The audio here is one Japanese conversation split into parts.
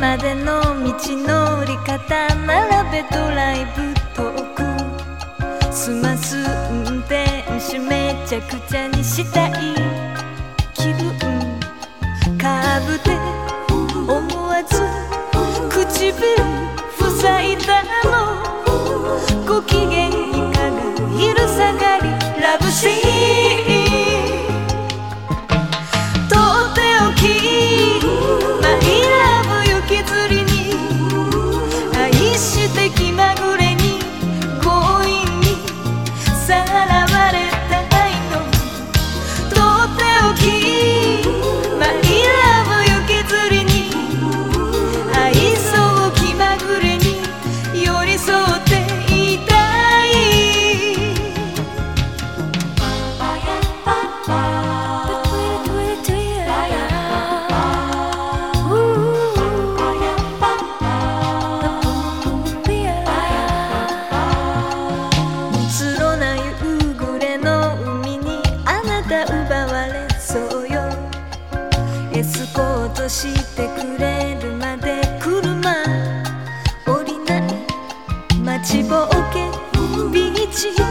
までの道のり方並べドライブトーク済ます運転手めちゃくちゃにしたい気分カーブで思わず唇塞いだのご機嫌いかが昼下がりラブシーンエスコートしてくれるまで車降りない待ちぼうけ。ビーチち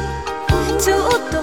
ょっと